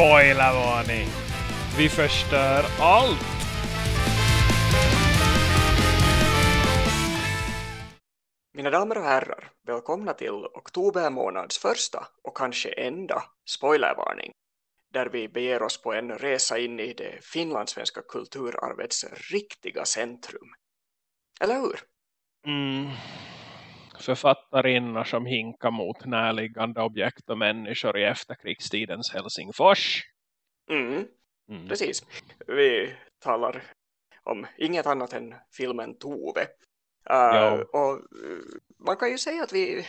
Spoilervarning! Vi förstör allt! Mina damer och herrar, välkomna till oktober månads första och kanske enda spoilervarning där vi beger oss på en resa in i det finlandssvenska kulturarvets riktiga centrum. Eller hur? Mm. Författarinnor som hinkar mot närliggande objekt och människor i efterkrigstidens Helsingfors. Mm, Mm. precis. Vi talar om inget annat än filmen Tove. Uh, och uh, man kan ju säga att vi,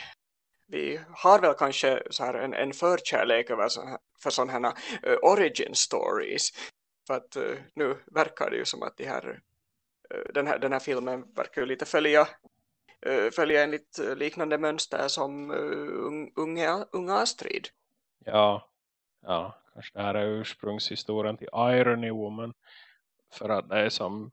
vi har väl kanske så här en, en förkärlek över så här, för sådana här uh, origin stories. För att uh, nu verkar det ju som att de här, den, här, den här filmen verkar ju lite följa, Eh, följa enligt eh, liknande mönster som eh, unga, unga Astrid. Ja, ja, kanske det här är ursprungshistorien till Irony Woman. För att det är som,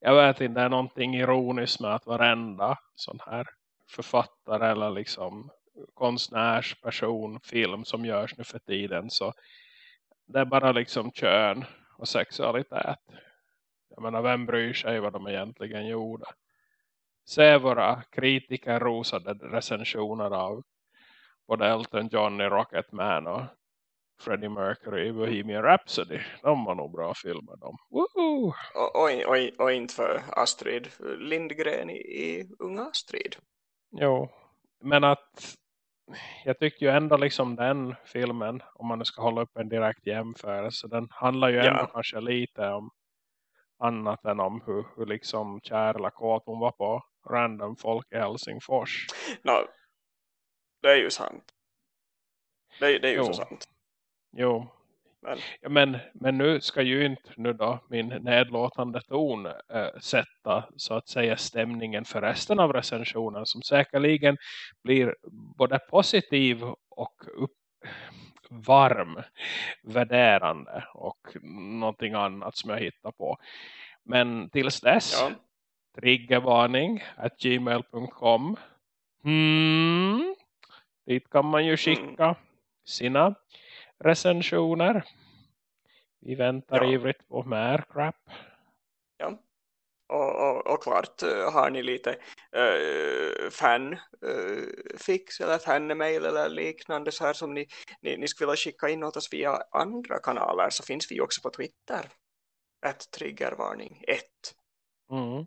jag vet inte, det är någonting ironiskt med att varenda sån här författare eller liksom konstnärsperson, film som görs nu för tiden så det är bara liksom kön och sexualitet. Jag menar, vem bryr sig vad de egentligen gjorde? Se våra kritiker rosade recensioner av både Elton John i Rocketman och Freddie Mercury i Bohemian Rhapsody. De var nog bra filmer de. Woohoo! Och, och, och, och inte för Astrid Lindgren i, i Unga Astrid. Jo, men att jag tycker ju ändå liksom den filmen, om man nu ska hålla upp en direkt jämförelse, den handlar ju Ja. ändå kanske lite om annat än om hur, hur liksom kär eller kåt hon var på random folk i Helsingfors. Nå, det är ju sant. Det, det är ju Jo. så sant. Jo, Men, Ja, men, men nu ska ju inte nu då min nedlåtande ton äh, sätta så att säga stämningen för resten av recensionen som säkerligen blir både positiv och upp, varm, värderande och någonting annat som jag hittar på. Men tills dess, ja. Triggervarning at gmail.com hmm. Dit kan man ju skicka sina recensioner. Vi väntar Ja. ivrigt på mer crap. ja. Och, och, och klart eh, har ni lite uh, fan uh, fix eller fan-mail eller liknande så här som ni, ni, ni skulle vilja skicka in åt oss via andra kanaler så finns vi också på Twitter. Ett triggervarning 1. Mm.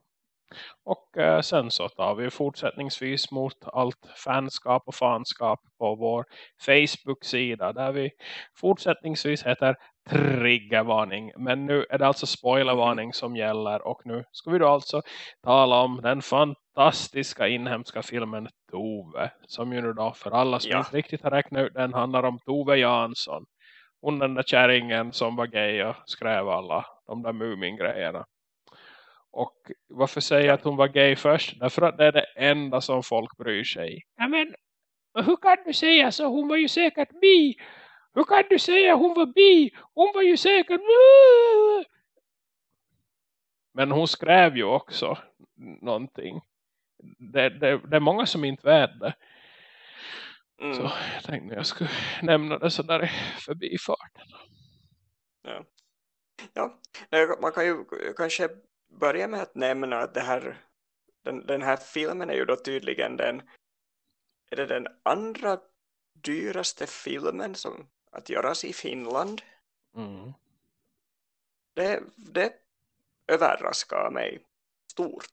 Och eh, sen så tar vi fortsättningsvis mot allt fanskap och fanskap på vår Facebook-sida där vi fortsättningsvis heter triggervarning. Men nu är det alltså spoilervarning som gäller och nu ska vi då alltså tala om den fantastiska inhemska filmen Tove. Som ju nu då för alla som Ja. inte riktigt har räknat ut den handlar om Tove Jansson. Hon den där kärringen som var gay och skrev alla de där Mumin-grejerna. Och varför säger jag att hon var gay först? Därför att det är det enda som folk bryr sig. Ja men, hur kan du säga så? Hon var ju säkert bi. Hur kan du säga hon var bi? Hon var ju säkert... Men hon skrev ju också någonting. Det, det, det är många som inte vet det. Mm. Så jag tänkte jag skulle nämna det så där i förbifarten. Ja. ja, Nej, man kan ju kanske börja med att nämna att det här, den, den här filmen är ju då tydligen den, är det den andra dyraste filmen som att göras i Finland. Mm. Det, det överraskar mig stort.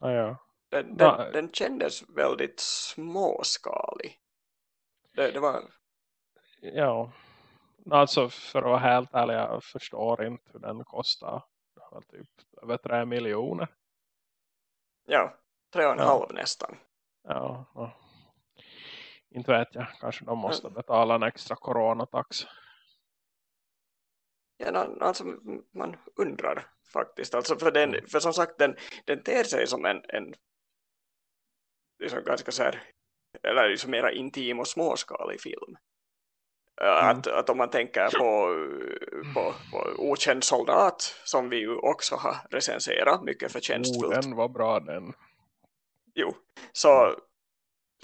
Ja, ja. Den, den, Ja. den kändes väldigt småskalig. Det, det var, Ja, alltså för att vara helt ärlig, jag förstår inte hur den kostar. Var typ över tre miljoner. ja, tre och en Ja. halv nästan. Ja, ja. inte vet jag. Kanske de måste betala en extra coronatax. Ja, alltså man undrar faktiskt. Alltså för, den, för som sagt, den, den ter sig som en, en liksom ganska så här, eller liksom mera intim och småskalig film. Äh, Mm. Att, att om man tänker på, på, på Okänd soldat, som vi ju också har recenserat mycket Oh, förtjänstfullt. den var bra den. Jo, så,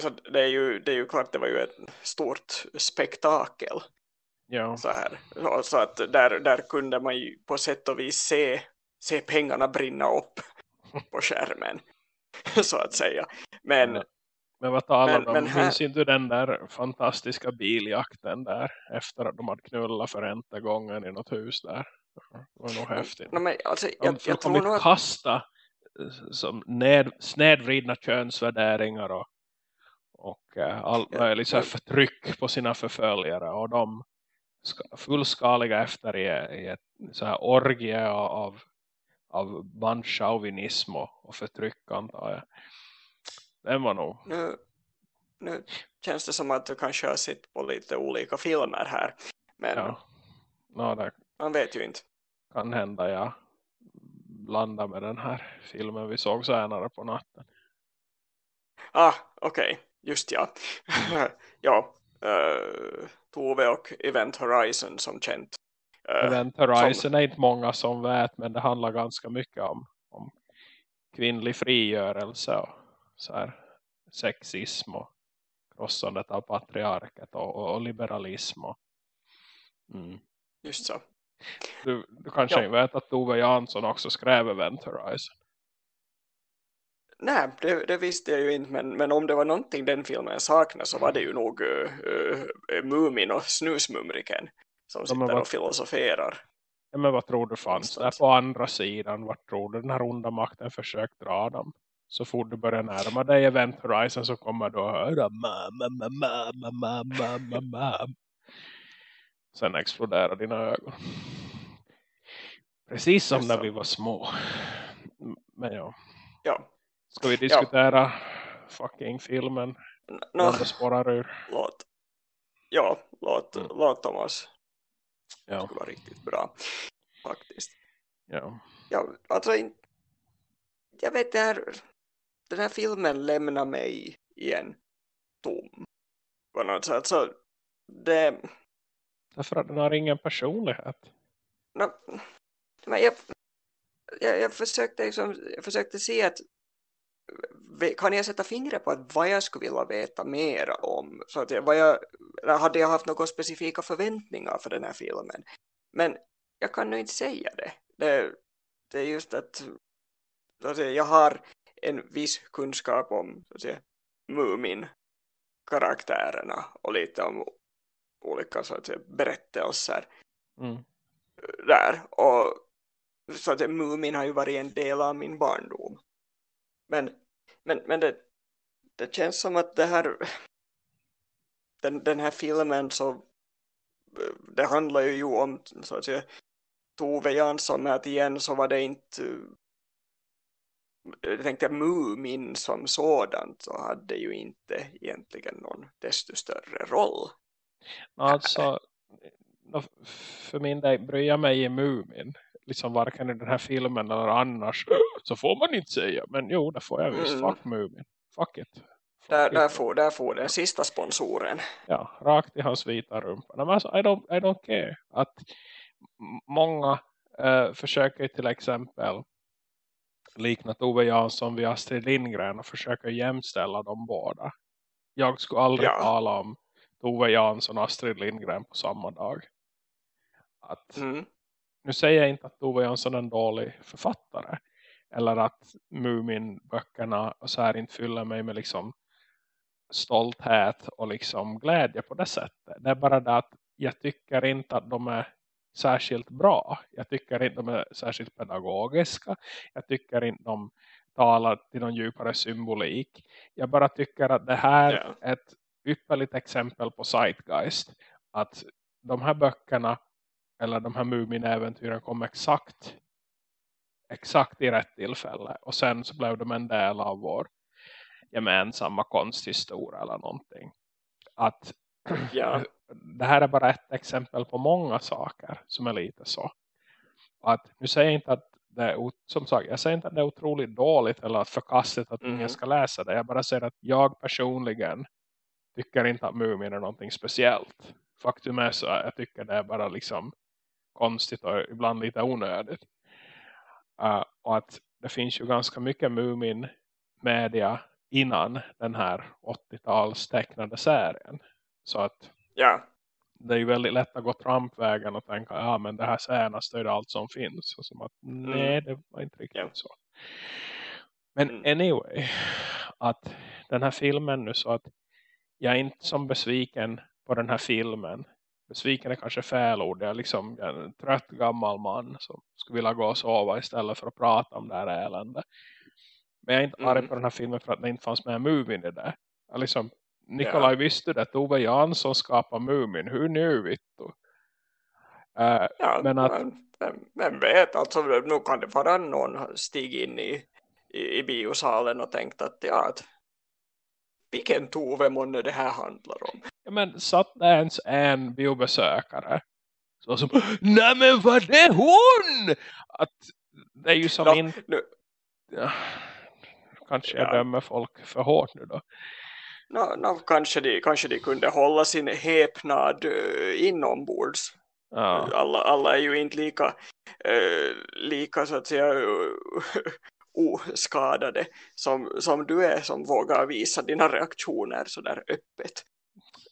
så det, är ju, det är ju klart, det var ju ett stort spektakel. Ja. Så, här. så att där, där kunde man ju på sätt och vis se, se pengarna brinna upp på skärmen. så att säga. Men, ja. Men vad talar men, om? men här... Minns inte den där fantastiska biljakten där efter att de hade knullat för enda gången i något hus där? Det var nog häftigt. No, men, alltså, jag, de jag tror nog att... kasta eh, som ned, snedvridna könsvärderingar och, och uh, allt möjligt så förtryck på sina förföljare och de ska, fullskaliga efter i, i ett så här orgie av, av bandchauvinism och, och förtryck antar jag. Den var nog nu, nu känns det som att du kanske har sett på lite olika filmer här. Men ja, no, det man vet ju inte. kan hända jag blandar med den här filmen vi såg senare på natten. Ah, okej. Just ja. ja. Uh, Tove och Event Horizon som känt. Eh, Event Horizon är inte många som vet men det handlar ganska mycket om, om kvinnlig frigörelse och så här sexism och krossandet av patriarket och, och, och liberalism. Och, mm. just så. du, du kanske Ja. vet att Tove Jansson också skrev Event Horizon. Nej, det, det visste jag ju inte. Men, men om det var någonting den filmen saknade så var det ju nog uh, uh, Mumin och Snusmumriken som men sitter vad- och filosoferar. Ja, men vad tror du fanns där på andra sidan? Vart tror du den här onda makten försökt dra dem? Så fort du börjar närma dig Event Horizon så kommer du att höra mamma, mamma, mamma, mamma, mamma. Sen exploderar dina ögon. Precis som när vi var små. Men ja, Ja, ska vi diskutera fucking filmen? No. Det spårar ur. låt. Ja, låt, Mm. låt Thomas. Det Ja, skulle vara riktigt bra. Faktiskt. ja. Ja, alltså, in- jag vet det här, den här filmen lämnar mig igen tom. På något sätt. Så det, Därför att den har ingen personlighet. no, men jag, jag, jag, försökte liksom, jag försökte se att kan jag sätta fingret på att vad jag skulle vilja veta mer om så att vad jag, hade jag haft några specifika förväntningar för den här filmen men jag kan nog inte säga det det, det är just att, jag har en viss kunskap om så att säga, Mumin karaktärerna och lite om olika så att säga, berättelser Mm. där och så att Mumin har ju varit en del av min barndom men, men, men det, det känns som att det här den, den här filmen så det handlar ju om så att säga Tove Jansson med att igen så var det inte jag tänkte Mumin som sådant så hade ju inte egentligen någon desto större roll Alltså, för min del bryr jag mig i Mumin. Liksom varken i den här filmen eller annars. Så får man inte säga. Men jo, det får jag visst. Mm. Fuck Mumin. Fuck it. Fuck där, it. där, får, där får den sista sponsoren Ja, rakt i hans vita rumpa. Men alltså, I, don't, I don't care. Att många eh, försöker till exempel likna Tove Jansson vid Astrid Lindgren och försöker jämställa dem båda. Jag skulle aldrig Ja. tala om Tove Jansson och Astrid Lindgren på samma dag. Att, mm. Nu säger jag inte att Tove Jansson är en dålig författare. Eller att Mumin-böckerna och så här inte fyller mig med liksom stolthet och liksom glädje på det sättet. Det är bara det att jag tycker inte att de är särskilt bra. Jag tycker inte de är särskilt pedagogiska. Jag tycker inte de talar till någon djupare symbolik. Jag bara tycker att det här Ja. är ett ypperligt exempel på Zeitgeist. Att de här böckerna eller de här Mumin-äventyren kom exakt exakt i rätt tillfälle. Och sen så blev de en del av vår gemensamma konsthistoria eller någonting. Att Ja. Det här är bara ett exempel på många saker som är lite så. Att, nu säger jag inte att det är, som sagt, jag säger inte att det är otroligt dåligt eller att förkastligt att Mhm. ingen ska läsa det. Jag bara säger att jag personligen tycker inte att Mumin är någonting speciellt. Faktum är så att jag tycker det är bara liksom konstigt och ibland lite onödigt. Uh, och att det finns ju ganska mycket Mumin media innan den här 80-tals tecknade serien. Så att ja. det är ju väldigt lätt att gå trampvägen och tänka ja men det här senaste är allt som finns. Och som att nej det var inte riktigt ja. så. Men mm. anyway, att den här filmen nu så att jag är inte som besviken på den här filmen. Besviken är kanske fel ord. Jag är liksom en trött gammal man som skulle vilja gå och sova istället för att prata om det här eländet. Men jag är inte mm. arg på den här filmen för att det inte fanns med Mumin i det. Jag liksom, Nikolaj ja. visste det att Ove Jansson skapar Mumin. Hur nu vet du? Uh, ja, men att... Vem, vem vet, alltså nu kan det vara någon stig in i, i, i biosalen och tänkt att ja, att vilken Tove månne det här handlar om. Ja, men satt det ens en biobesökare så som, nej men vad det hon? Att det är ju som no, in... Nu... Ja, kanske jag ja. dömer folk för hårt nu då. No, no, kanske, de, kanske de kunde hålla sin häpnad uh, inombords. Ja. Alla, alla är ju inte lika, uh, lika så att säga uh, oskadade som, som du är som vågar visa dina reaktioner så där öppet.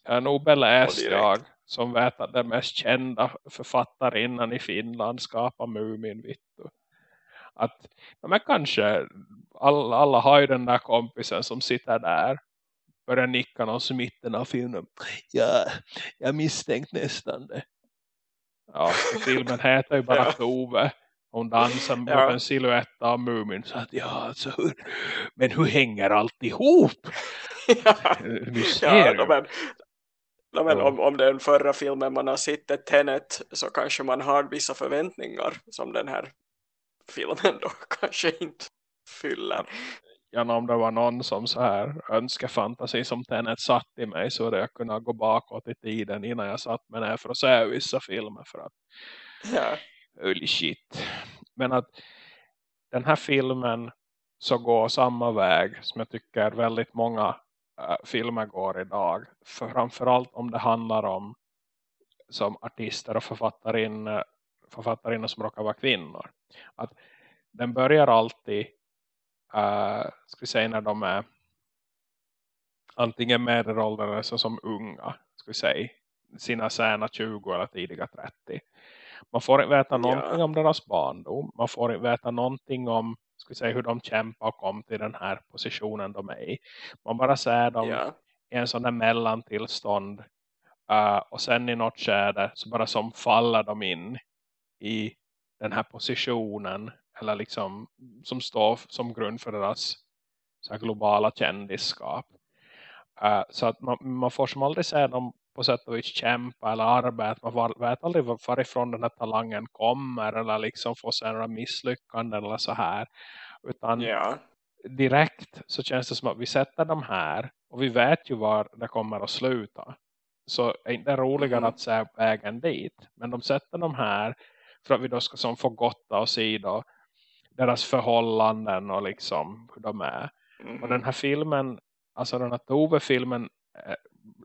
Jag är nog beläst jag som vet att den mest kända författarinnan i Finland skapar Muminvittu. Att men kanske alla, alla har ju den där kompisen som sitter där börjar nicka någon i mitten av filmen. Ja, jag misstänkt nästan det. Ja, filmen heter ju bara. Tove. Hon dansar mot ja. en siluett av Mumin. Så att ja, alltså, hur, men hur hänger allt ihop? ja, ja men, men om, om den förra filmen man har sett Tenet så kanske man har vissa förväntningar som den här filmen då kanske inte fyller. Ja, om det var någon som så här önskefantasi som Tenet satt i mig så hade jag kunnat gå bakåt i tiden innan jag satt mig ner för att se vissa filmer för att ja. holy shit. Men att den här filmen så går samma väg som jag tycker väldigt många äh, filmer går idag. För framförallt om det handlar om som artister och författarinnor som råkar vara kvinnor. Att den börjar alltid uh, ska vi säga när de är antingen medelåldern så som unga vi säga sina sena 20 eller tidiga 30 man får inte veta någonting ja. om deras barndom. Man får inte veta någonting om ska säga, hur de kämpar och kom till den här positionen de är i. Man bara ser dem ja. i en sån där mellantillstånd. Uh, och sen i något skede så bara som faller de in i den här positionen. Eller liksom som står som grund för deras så globala kändisskap. Uh, så att man, man får som aldrig se dem på sätt och vis kämpa eller arbeta. Man vet aldrig varifrån den här talangen kommer eller liksom få se några misslyckanden eller så här. Utan ja. direkt så känns det som att vi sätter dem här och vi vet ju var det kommer att sluta. Så är inte roligare mm. att se vägen dit. Men de sätter dem här för att vi då ska som få gotta och se då deras förhållanden och liksom hur de är. Mm. Och den här filmen, alltså den här Tove-filmen eh,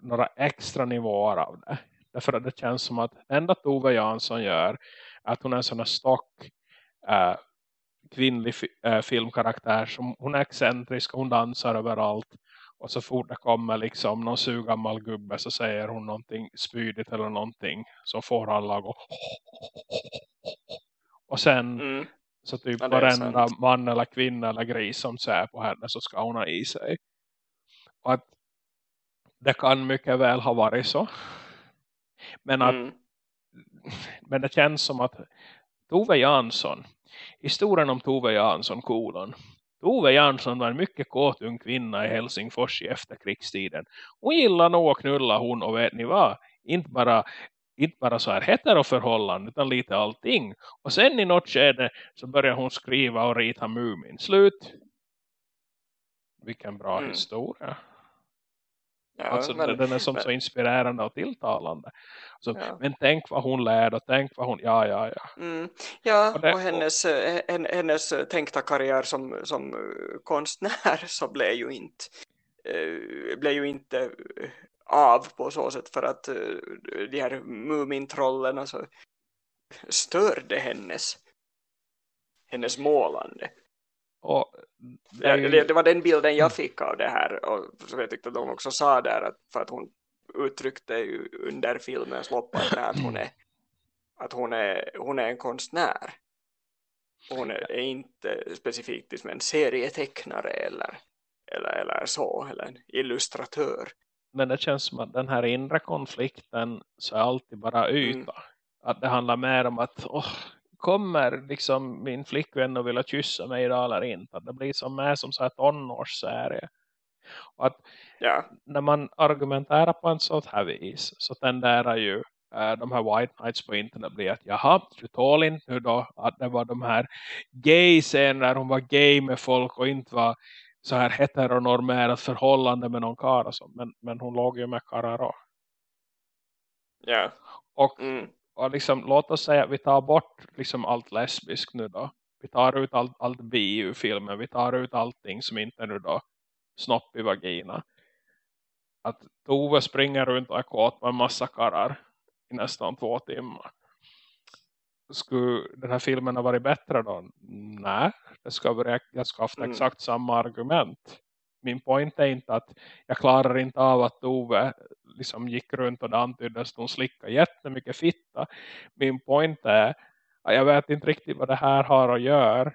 några extra nivåer av det. Därför att det känns som att enda Tove Jansson gör att hon är en sån här stock äh, kvinnlig äh, filmkaraktär. Som, hon är excentrisk, hon dansar överallt. Och så fort det kommer liksom någon sugammal gubbe så säger hon någonting spydigt eller någonting. Så får alla gå. Och sen mm. Så typ ja, varenda man eller kvinna eller gris som ser på henne så ska hon ha i sig. Och att det kan mycket väl ha varit så. Men, att, mm. men det känns som att Tove Jansson, historien om Tove Jansson kolon. Tove Jansson var en mycket kåt ung kvinna i Helsingfors i efterkrigstiden. Hon gillar nog att knulla hon och vet ni vad? Inte bara, inte bara så här heteroförhållande utan lite allting. Och sen i något skede så börjar hon skriva och rita Mumin. Slut. Vilken bra mm. historia. Ja, alltså, men, den är som men, så inspirerande och tilltalande. Så, ja. Men tänk vad hon lärde och tänk vad hon, ja, ja, ja. Mm, ja, och, det, och hennes, och, hennes tänkta karriär som, som konstnär så blev ju inte, blev ju inte av på så sätt för att äh, de här mumintrollen alltså, störde hennes, hennes målande. Och det, ju... det, det, var den bilden jag fick av det här och så jag tyckte att de också sa där att för att hon uttryckte ju under filmens lopp att hon är att hon är, hon är en konstnär. Hon är, är inte specifikt liksom en serietecknare eller, eller, eller så, eller en illustratör. Men det känns som att den här inre konflikten så är alltid bara yta. Mm. Att det handlar mer om att oh, kommer liksom min flickvän och vilja kyssa mig idag eller inte. Att det blir som med som så här tonårsserie. Och att ja. när man argumenterar på en sån här vis så tenderar ju äh, de här white knights på internet blir att jaha, du tål inte nu då att det var de här gay-scenen där hon var gay med folk och inte var så här heteronormerat förhållande med någon kar men, men hon låg ju med karar Ja. Och, mm. och liksom, låt oss säga att vi tar bort liksom allt lesbisk nu då. Vi tar ut allt, allt bi ur filmen. Vi tar ut allting som inte nu då snopp i vagina. Att Tove springer runt och är kåt med en massa karar i nästan två timmar. Skulle den här filmen ha varit bättre då? Nej, det ska jag ska haft mm. exakt samma argument. Min point är inte att jag klarar inte av att Tove liksom gick runt och det antyddes att hon slickade jättemycket fitta. Min point är att jag vet inte riktigt vad det här har att göra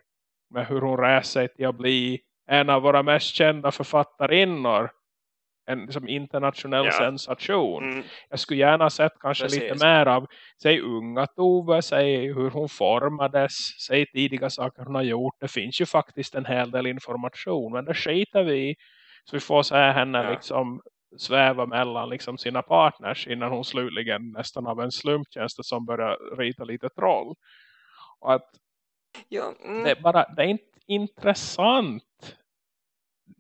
med hur hon reser sig till att bli en av våra mest kända författarinnor en liksom, internationell ja. sensation. Mm. Jag skulle gärna sett kanske Precis. lite mer av säg unga Tove, säg hur hon formades, säg tidiga saker hon har gjort. Det finns ju faktiskt en hel del information, men det skiter vi Så vi får se henne ja. liksom sväva mellan liksom sina partners innan hon slutligen nästan av en slumptjänst som börjar rita lite troll. Och att ja, mm. det, är bara, det är inte intressant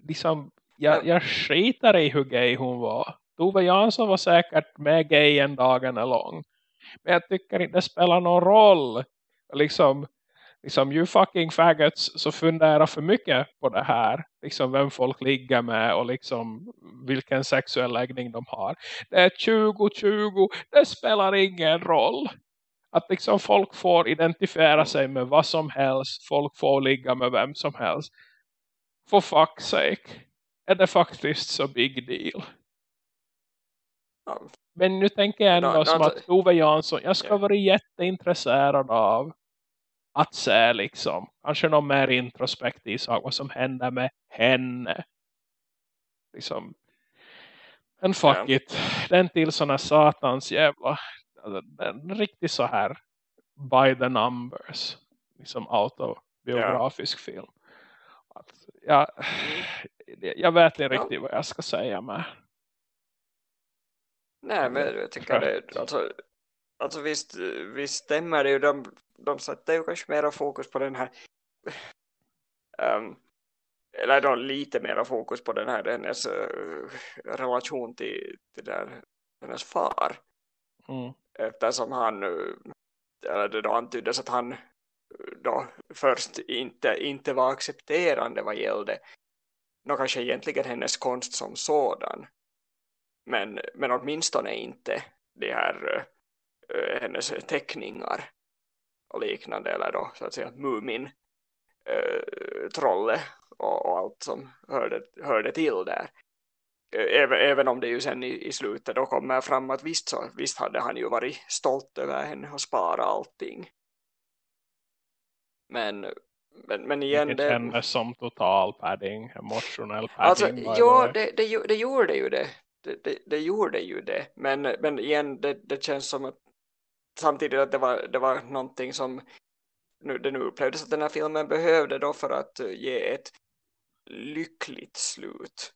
liksom jag, jag skitar i hur gay hon var. Tove Jansson var säkert med gay en dagen är lång. Men jag tycker inte det spelar någon roll. Liksom, liksom you fucking faggots så fundera för mycket på det här. Liksom vem folk ligger med och liksom vilken sexuell läggning de har. Det är 2020, det spelar ingen roll. Att liksom folk får identifiera sig med vad som helst. Folk får ligga med vem som helst. For fuck's sake är det faktiskt så big deal. Ja. Men nu tänker jag ändå no, som no, att Ove Jansson, jag ska yeah. vara jätteintresserad av att se liksom, kanske någon mer introspektiv sak, vad som händer med henne. Liksom, en fuck yeah. it. Den till sådana satans jävla, alltså, den riktigt så här by the numbers, liksom autobiografisk yeah. film. Att, ja, jag vet inte riktigt vad jag ska säga med. Nej, men jag tycker det, alltså, alltså visst, visst stämmer det ju, de, de sätter ju kanske mera fokus på den här um, eller då lite mera fokus på den här hennes uh, relation till, till där, hennes far. Mm. Eftersom han, eller det då antyddes att han då först inte, inte var accepterande vad gällde nå kanske egentligen hennes konst som sådan. Men, men åtminstone inte de här äh, hennes teckningar och liknande eller då så att säga Mumin äh, trolle och, och, allt som hörde, hörde till där. Eh, även, även om det ju sen i, i slutet då kommer fram att visst, så, visst hade han ju varit stolt över henne och spara allting men men, men igen det kändes som total padding emotionell padding alltså, ja det, det, det gjorde ju det. Det, det, det gjorde ju det. Men, men igen det, det känns som att samtidigt att det var, det var någonting som nu, det nu upplevdes att den här filmen behövde då för att ge ett lyckligt slut.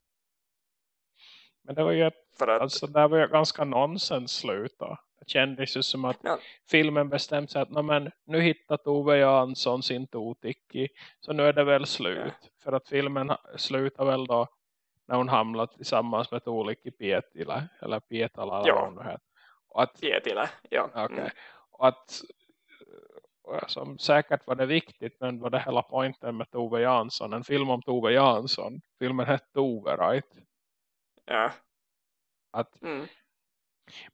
Men det var ju ett, att, alltså det var ju ganska nonsens slut då det kändes ju som att ja. filmen bestämt sig att men, nu hittar Tove Jansson sin totiki. Så nu är det väl slut. Ja. För att filmen slutar väl då när hon hamnat tillsammans med Tolikki Pietila. Eller Pietala eller heter. Och att, Pietila, ja. Okay. Mm. Och att som säkert var det viktigt men var det hela poängen med Tove Jansson. En film om Tove Jansson. Filmen hette Tove, right? Ja. Att, mm.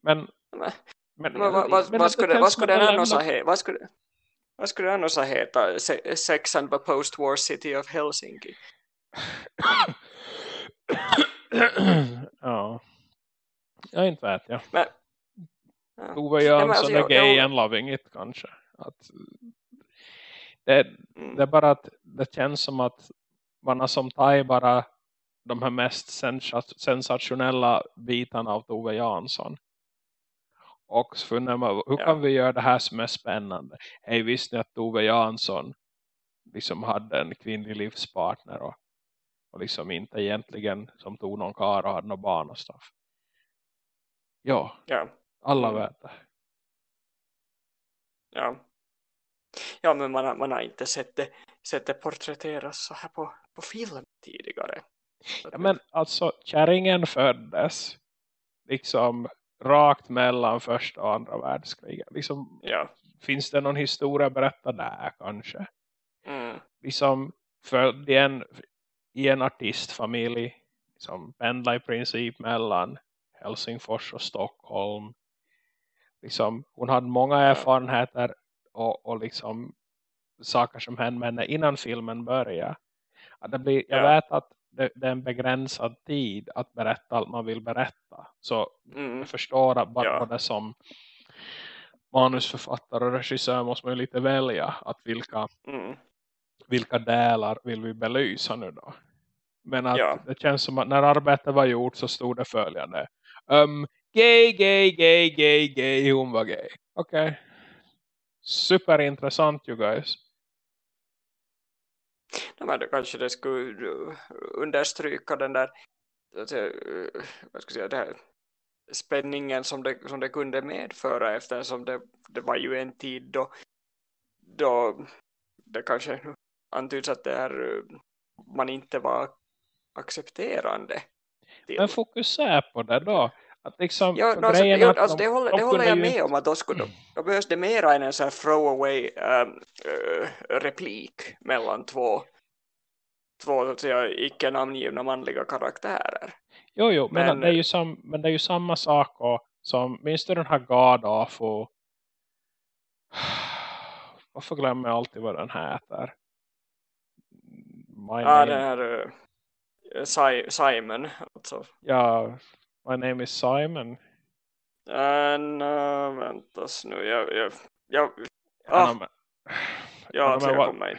Men men, vad, vad, vad, skulle, vad skulle den annars heta? Vad skulle, vad skulle den annars heta? Sex and the post-war city of Helsinki. ja. Jag inte vet jag. Men, ja. Tove Jansson alltså, är gay jag- and loving it kanske. Att, det, Mm. det är bara att det känns som att man som tar bara de här mest sensa- sensationella bitarna av Tove Jansson. Och så funderar man, hur Ja. kan vi göra det här som är spännande? Hej, visste ni att Tove Jansson liksom hade en kvinnlig livspartner och, och liksom inte egentligen som tog någon kar och hade någon barn och stuff. Ja, Ja, alla Mm. vet det. ja. Ja, men man har, man har inte sett det, sett det porträtteras så här på, på film tidigare. Ja, men alltså, kärringen föddes liksom rakt mellan första och andra världskriget. Liksom, Ja. finns det någon historia berättad där kanske? Mm. Liksom född i en, i en artistfamilj som pendlar i princip mellan Helsingfors och Stockholm. Liksom, hon hade många erfarenheter och, och liksom saker som hände med henne innan filmen började. Att det blir, jag Ja. vet att det, det är en begränsad tid att berätta allt man vill berätta. Så Mm. jag förstår att bara Ja. både som manusförfattare och regissör måste man ju lite välja att vilka, Mm. vilka delar vill vi belysa nu då. Men att Ja. det känns som att när arbetet var gjort så stod det följande. Um, gay, gay, gay, gay, gay, hon var gay. Okej. Okay. Superintressant you guys. Men kanske det skulle uh, understryka den där uh, vad ska jag säga, här, spänningen som det, som det kunde medföra eftersom det, det var ju en tid då, då det kanske antyds att det är, uh, man inte var accepterande. Till. Men fokusera på det då. Att liksom, Ja, no, alltså, att alltså, de- det håller, de det håller jag med inte- om att då, skulle, då behövs det mera än en sån här throwaway um, uh, replik mellan två, två så att säga, icke namngivna manliga karaktärer. Jo, jo, men, Men- det är ju sam, men det är ju samma sak och, som, minns du den här God Awful varför glömmer jag alltid vad den heter My Ja, name, den här uh, Si- Simon. Alltså. ja, my name is Simon En, uh, väntas nu. Jag, jag, jag, ja, ah, men, ja, men vad- kommer in.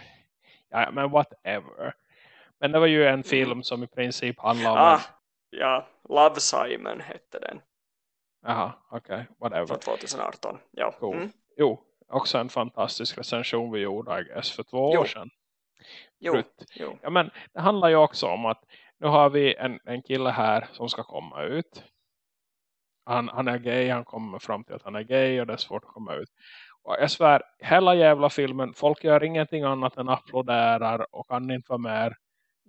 ja, men whatever men det var ju en film Mm. som i princip handlar om Ah, ja, Love Simon hette den aha, okej, whatever från 2018. Ja. Cool. Mm. jo, också en fantastisk recension vi gjorde I guess, för två Jo. år sedan Jo, jo. Ja, men det handlar ju också om att nu har vi en, en kille här som ska komma ut. Han, han är gay, han kommer fram till att han är gay och det är svårt att komma ut. Och jag svär, hela jävla filmen, folk gör ingenting annat än applåderar och kan inte vara mer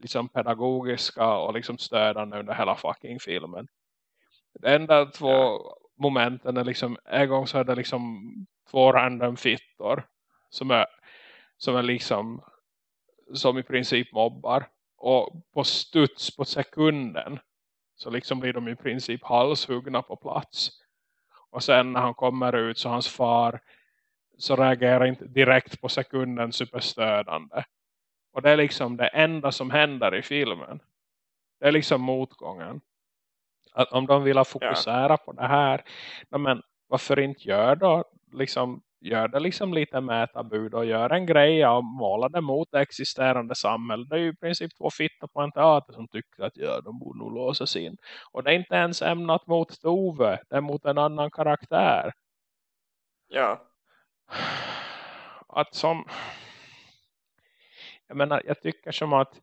liksom pedagogiska och liksom stödande under hela fucking filmen. Det enda två Ja. momenten är liksom, en gång så är det liksom två random fittor som är, som är liksom som i princip mobbar. Och på studs på sekunden så liksom blir de i princip halshuggna på plats. Och sen när han kommer ut så hans far så reagerar inte direkt på sekunden superstödande. Och det är liksom det enda som händer i filmen. Det är liksom motgången. Att om de vill fokusera på det här. ja, Men varför inte gör då liksom gör det liksom lite mätabud och gör en grej och målar det mot det existerande samhället. Det är ju i princip två fittor på en teater som tycker att ja, de borde nog låsas in. Och det är inte ens ämnat mot Tove, det är mot en annan karaktär. Ja. Att som jag menar, jag tycker som att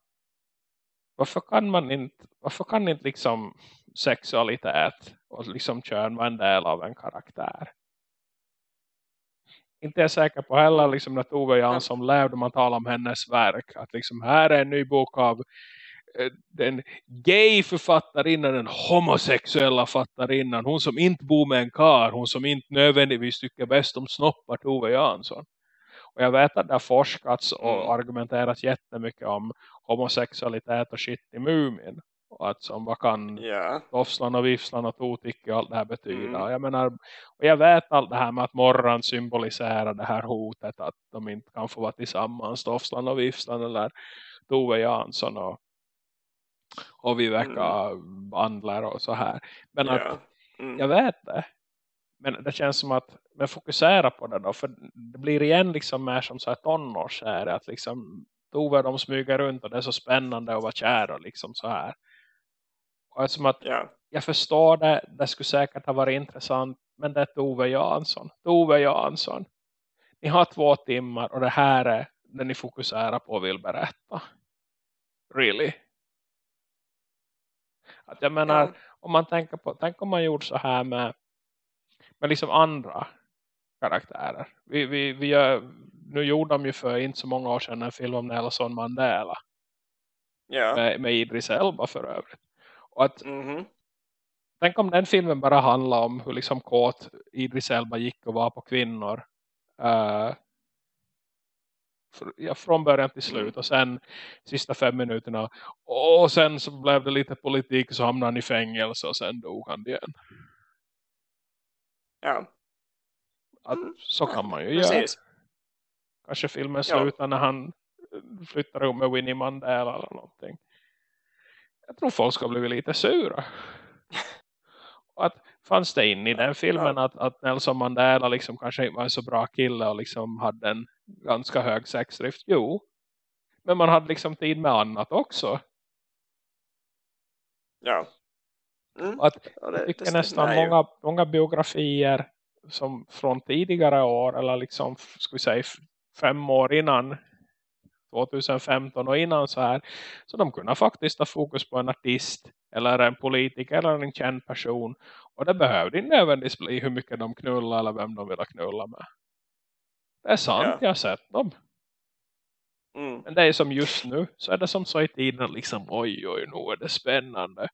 varför kan man inte varför kan inte liksom sexualitet och liksom kön vara en del av en karaktär? Inte är jag säker på heller liksom när Tove Jansson levde man talar om hennes verk. Att liksom här är en ny bok av eh, den gay författarinnan, den homosexuella författarinnan. Hon som inte bor med en kar. Hon som inte nödvändigtvis tycker bäst om snoppar Tove Jansson. Och jag vet att det har forskats och Mm. argumenterats jättemycket om homosexualitet och shit i Mumin. Och att som vad kan Ja. Toffslan och Vifslan och Totik och allt det här betyder. Mm. Jag menar, och jag vet allt det här med att morran symboliserar det här hotet att de inte kan få vara tillsammans. Toffslan och Vifslan eller Tove Jansson och, och Viveka Bandler och så här. Men att ja. Mm. Jag vet det. Men det känns som att man fokuserar på det då. För det blir igen liksom mer som så här tonårskära. Att liksom Tove de smyger runt och det är så spännande att vara kär och liksom så här. Och som att Ja. jag förstår det. Det skulle säkert ha varit intressant. Men det är Tove Jansson. Tove Jansson. Ni har två timmar och det här är det ni fokuserar på och vill berätta. Really? Att jag menar, Ja. om man tänker på, tänk om man gjorde så här med, med liksom andra karaktärer. Vi, vi, vi gör, nu gjorde de ju för inte så många år sedan en film om Nelson Mandela. Ja. Med, med Idris Elba för övrigt. Och att, Mhm. tänk om den filmen bara handlar om hur liksom kåt Idris Elba gick och var på kvinnor. Uh, ja, från början till slut. Mm. Och sen sista fem minuterna. Och sen så blev det lite politik så hamnade han i fängelse och sen dog han igen. Ja. Att, Mm. så kan man ju göra. Precis. Kanske filmen Ja. slutar när han eh, flyttar upp med Winnie Mandela eller någonting. Jag tror folk ska bli lite sura. Och att fanns det in i den filmen att, att Nelson Mandela liksom kanske inte var en så bra kille och liksom hade en ganska hög sexdrift? Jo. Men man hade liksom tid med annat också. Ja. Mm. Att Ja, det- tycker det nästan många, många biografier som från tidigare år eller liksom ska vi säga fem år innan 2015 och innan så här så de kunde faktiskt ha fokus på en artist eller en politiker eller en känd person och det behövde inte nödvändigtvis bli hur mycket de knullar eller vem de vill knulla med. Det är sant, Ja. jag har sett dem. Mm. Men det är som just nu så är det som så i tiden liksom oj oj nu är det spännande.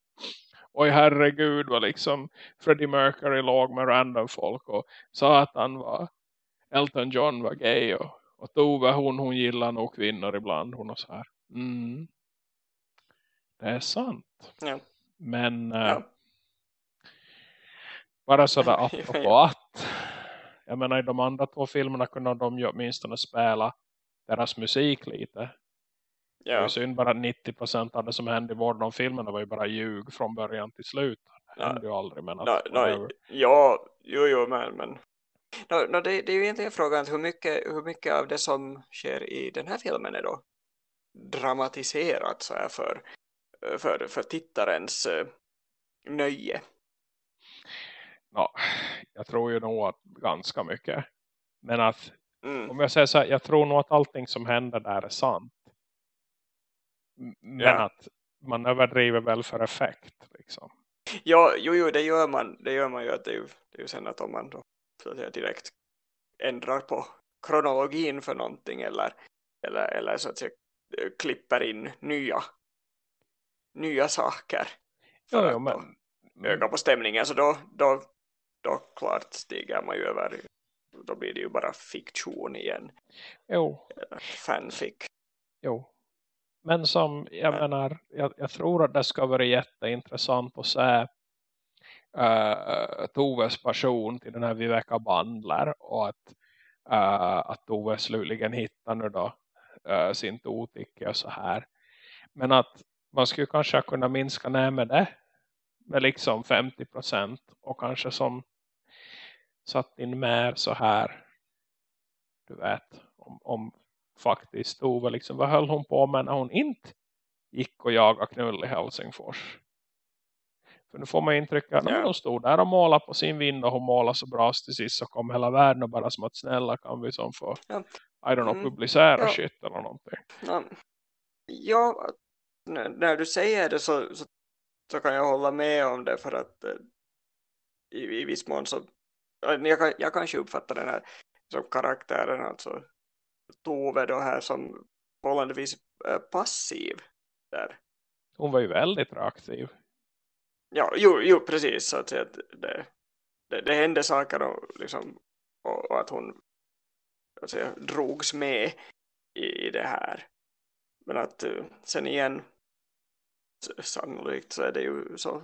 Oj herregud vad liksom Freddie Mercury låg med random folk och sa att han var Elton John var gay och, och Tove hon, hon gillar nog kvinnor ibland hon och så här. Mm. Det är sant. Ja. Men eh, Ja. bara sådär och att. Jag menar i de andra två filmerna kunde de ju åtminstone spela deras musik lite. Det är Ja. synd bara att 90% av det som hände i båda de filmerna var ju bara ljug från början till slut. Det Ja. hände ju aldrig. Men att, ja, jo, jo, men, men. No, no, det, det är ju egentligen frågan hur mycket, hur mycket av det som sker i den här filmen är då dramatiserat så här för, för, för tittarens eh, nöje. Ja, jag tror ju nog att ganska mycket. Men att Mm. om jag säger så här, jag tror nog att allting som händer där är sant. Men Ja. att man överdriver väl för effekt. Liksom. Ja, jo, jo, det gör man, det gör man ju att det är ju, det är ju sen att om man då så att säga, direkt ändrar på kronologin för någonting eller, eller, eller så att säga klipper in nya nya saker för att jo, då men, öka på stämningen så då, då, då klart stiger man ju över då blir det ju bara fiktion igen jo, fanfic jo. Men som jag Ja. menar, jag, jag tror att det ska vara jätteintressant att se uh, Toves passion till den här Viveka Bandler och att, uh, att Tove slutligen hittar nu då uh, sin toticke och så här. Men att man skulle kanske kunna minska ner med det med liksom 50% och kanske som satt in mer så här du vet om, om faktiskt Tove liksom, vad höll hon på med när hon inte gick och jagade knull i Helsingfors för nu får man intryck att ja. hon stod där och målade på sin vind och hon målade så bra så till sist så kom hela världen och bara som att snälla kan vi som få Ja. I don't know, Mm. publicera Ja. shit eller någonting. Ja, ja när, du säger det så, så, så kan jag hålla med om det för att eh, i, i viss mån så jag, jag kanske uppfattar den här som karaktären alltså Tove då här som förhållandevis eh, passiv där. Hon var ju väldigt reaktiv. Ja, jo, jo precis så att säga det, det, det hände saker och, liksom, och, och att hon att säga, drogs med i, i det här. Men att eh, sen igen sannolikt så är det ju så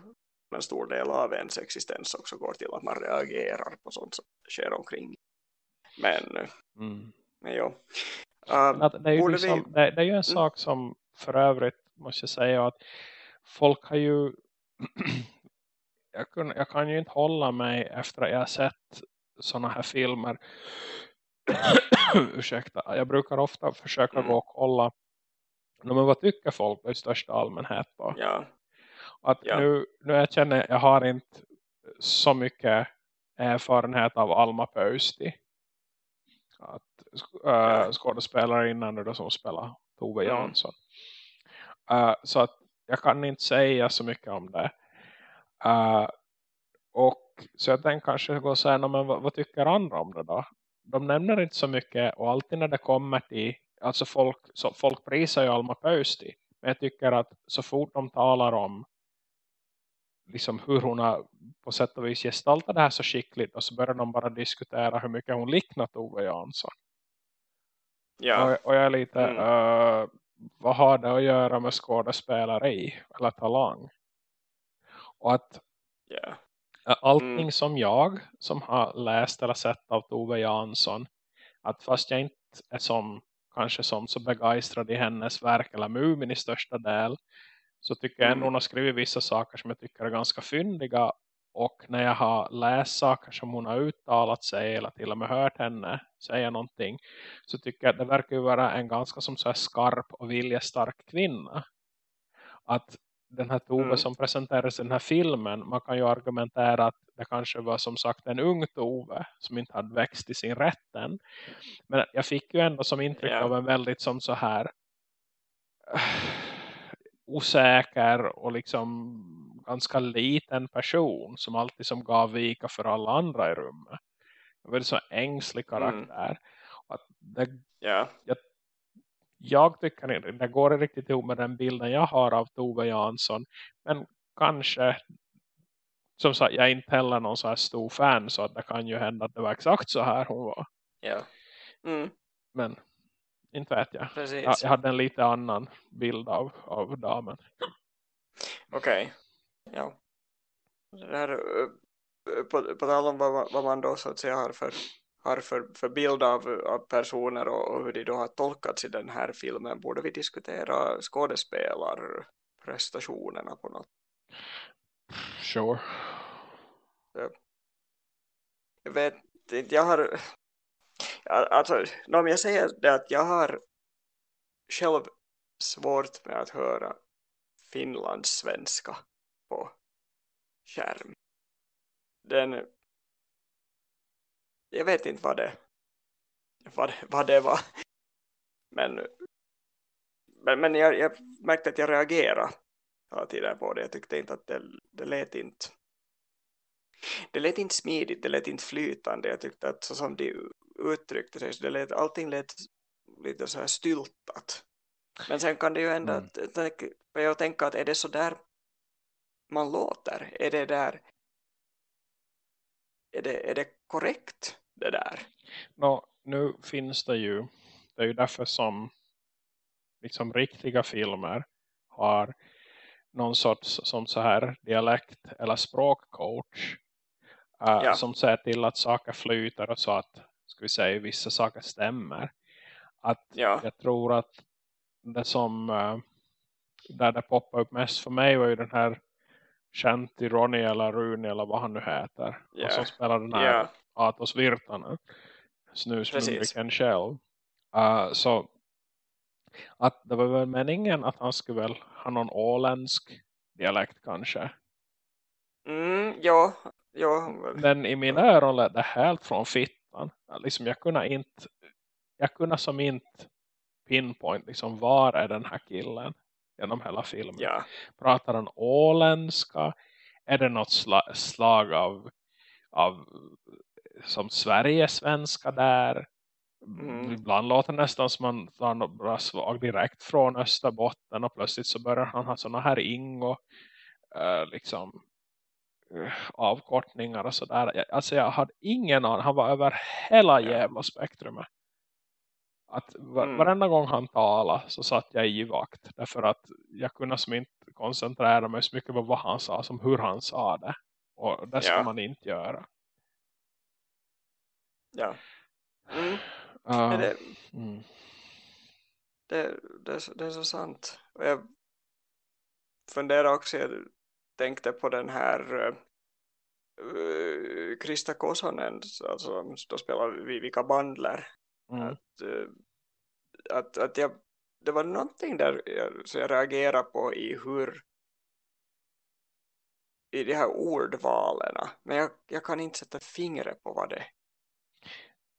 en stor del av ens existens också går till att man reagerar på sånt som sker omkring. Men, eh, Mm. Men ja. Att det, är ju liksom, vi- det, det är ju en sak som för övrigt måste jag säga att folk har ju jag, kun, jag kan ju inte hålla mig efter att jag har sett sådana här filmer. Ursäkta, jag brukar ofta försöka mm. gå och kolla men vad tycker folk i största allmänhet då? Ja. Att ja. Nu, nu jag känner jag har inte så mycket erfarenhet av Alma Pöysti. Att äh, skådespelare innan då som spelar Tove mm. Jansson. Uh, så att jag kan inte säga så mycket om det. Uh, och så jag tänkte kanske gå och säga, men vad, vad, tycker andra om det då? De nämner inte så mycket och alltid när det kommer till, alltså folk, så folk prisar ju Alma Pöysti. Men jag tycker att så fort de talar om liksom hur hon har på sätt och vis gestaltat det här så skickligt och så börjar de bara diskutera hur mycket hon liknat Ove Jansson. Ja. Och, och jag är lite, mm. uh, vad har det att göra med skådespelare i eller talang? Och att yeah. allting mm. som jag som har läst eller sett av Tove Jansson att fast jag inte är som kanske som så begeistrad i hennes verk eller Mumin i största del så tycker jag ändå hon har skrivit vissa saker som jag tycker är ganska fyndiga och när jag har läst saker som hon har uttalat sig eller till och med hört henne säga någonting så tycker jag att det verkar vara en ganska som så skarp och viljestark kvinna. Att den här Tove mm. som presenterades i den här filmen, man kan ju argumentera att det kanske var som sagt en ung Tove som inte hade växt i sin rätten. Men jag fick ju ändå som intryck yeah. av en väldigt som så här osäker och liksom ganska liten person som alltid som gav vika för alla andra i rummet. En så ängslig mm. karaktär. Mm. Att det, yeah. jag, jag tycker det går riktigt ihop med den bilden jag har av Tove Jansson. Men kanske, som sagt, jag är inte heller någon så här stor fan så att det kan ju hända att det var exakt så här hon var. Ja. Mm. Men inte vet jag. Precis. Jag, hade en lite annan bild av, av damen. Okej. Okay. Ja. Det här, på, på tal om vad, vad man då så att säga har för, har för, för bild av, av personer och, och hur de då har tolkats i den här filmen borde vi diskutera skådespelarprestationerna på något. Sure. Jag vet inte, jag har alltså, om jag säger det att jag har själv svårt med att höra Finlands svenska på skärm. Den jag vet inte vad det vad, vad det var. Men men, men jag, jag märkte att jag reagerade hela tiden på det. Jag tyckte inte att det, det lät inte det lät inte smidigt, det lät inte flytande. Jag tyckte att så som de uttryckte sig så det lät, allting lät lite så här styltat. Men sen kan det ju ändå mm. att, jag tänker att är det så där man låter? Är det där är det, är det korrekt det där? No, nu finns det ju det är ju därför som liksom riktiga filmer har någon sorts som så här dialekt eller språkcoach uh, ja. som ser till att saker flyter och så att ska vi säga, vissa saker stämmer. Att ja. jag tror att det som uh, där det poppar upp mest för mig var ju den här Shanti Ronny eller Rune eller vad han nu heter. Yeah. Och som spelar den här yeah. Atos Virtanen. Snusmumriken själv. Uh, så att det var väl meningen att han skulle väl ha någon åländsk dialekt kanske. Mm, ja, ja. Men i mina öron lät det helt från fittan. Liksom jag kunde inte jag kunde som inte pinpoint liksom var är den här killen genom hela filmen. Ja. Pratar han åländska? Är det något sla slag av, av som Sverige-svenska där? Mm. Ibland låter det nästan som man tar något bra slag direkt från Österbotten och plötsligt så börjar han ha sådana här ingo uh, liksom avkortningar och sådär. Alltså jag hade ingen aning. Han var över hela jävla spektrumet. Att mm. varenda gång han talade så satt jag i vakt. Därför att jag kunde som inte koncentrera mig så mycket på vad han sa som hur han sa det. Och det ska ja. man inte göra. Ja. Mm. Uh, det, mm. Det, det, det, är så sant. Och jag funderar också, jag tänkte på den här uh, Krista Kosonen alltså, då spelar Vivika Bandler. Mm. att, uh, att, att jag, det var någonting där jag, så jag reagerade på i hur i de här ordvalen men jag, jag kan inte sätta fingret på vad det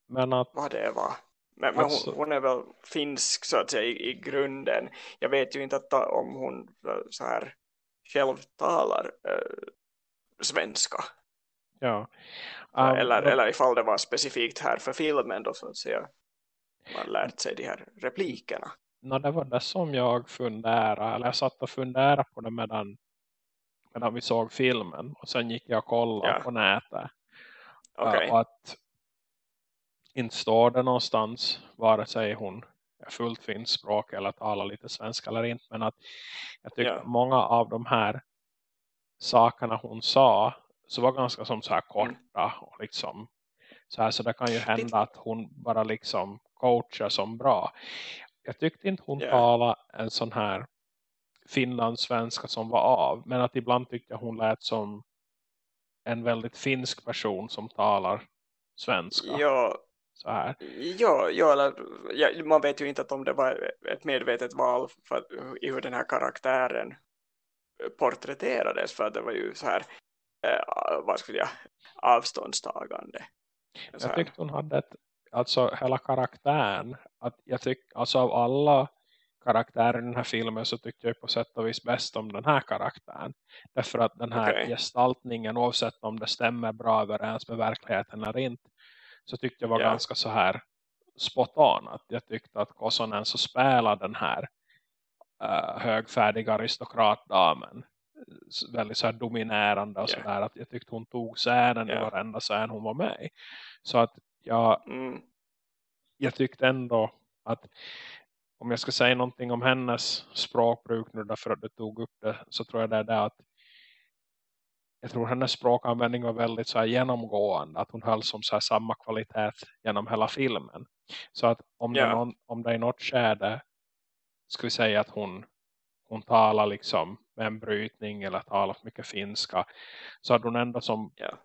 men att, vad det var. Men, men alltså, hon, hon, är väl finsk så att säga i, i grunden. Jag vet ju inte att, om hon så här själv talar äh, svenska ja um, eller, då, eller ifall det var specifikt här för filmen då så att säga man lärt sig de här replikerna no, det var det som jag funderade eller jag satt och funderade på det medan medan vi såg filmen. Och sen gick jag och kollade ja. på nätet. Okay. Uh, att inte står det någonstans vare sig hon fullt finsk språk eller talar lite svenska eller inte. Men att jag tycker ja. många av de här sakerna hon sa så var ganska som så här korta mm. och liksom så här så det kan ju hända att hon bara liksom coachar som bra. Jag tyckte inte hon yeah. talade en sån här finlandssvenska som var av. Men att ibland tyckte jag hon lät som en väldigt finsk person som talar svenska. Ja, så här. Ja, ja, eller, ja, man vet ju inte att om det var ett medvetet val för, i hur den här karaktären porträtterades för det var ju så här eh, vad skulle jag avståndstagande. Så jag tyckte hon hade ett, alltså hela karaktären att jag tycker, alltså av alla karaktären i den här filmen så tyckte jag på sätt och vis bäst om den här karaktären. Därför att den här okay. gestaltningen oavsett om det stämmer bra överens med verkligheten eller inte så tyckte jag var yeah. ganska så här spot on. Att jag tyckte att Kosonen så spelade den här uh, högfärdiga aristokratdamen väldigt så dominerande och yeah. sådär att jag tyckte hon tog scenen yeah. i varenda scen hon var med så att jag mm. jag tyckte ändå att om jag ska säga någonting om hennes språkbruk nu därför att du tog upp det så tror jag det är det att jag tror hennes språkanvändning var väldigt så genomgående att hon höll som så samma kvalitet genom hela filmen så att om, yeah. det, någon, om det är något skärde ska vi säga att hon hon talar liksom med en brytning eller talar mycket finska så hade hon ändå som yeah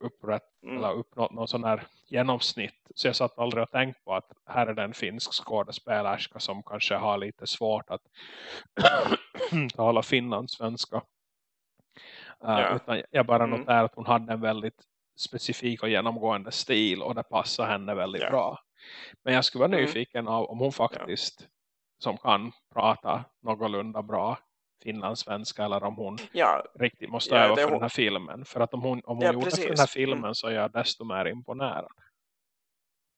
upprätt, mm. eller uppnått någon sån här genomsnitt. Så jag satt aldrig och tänkt på att här är den finsk skådespelerska som kanske har lite svårt att tala finlandssvenska. Ja. utan jag bara mm. noterade att hon hade en väldigt specifik och genomgående stil och det passar henne väldigt ja. bra. Men jag skulle vara mm. nyfiken av om hon faktiskt som kan prata någorlunda bra finlandssvenska eller om hon ja, riktigt måste ja, öva för hon... den här filmen. För att om hon, om hon ja, gjorde precis. för den här filmen mm. så är jag desto mer imponerad.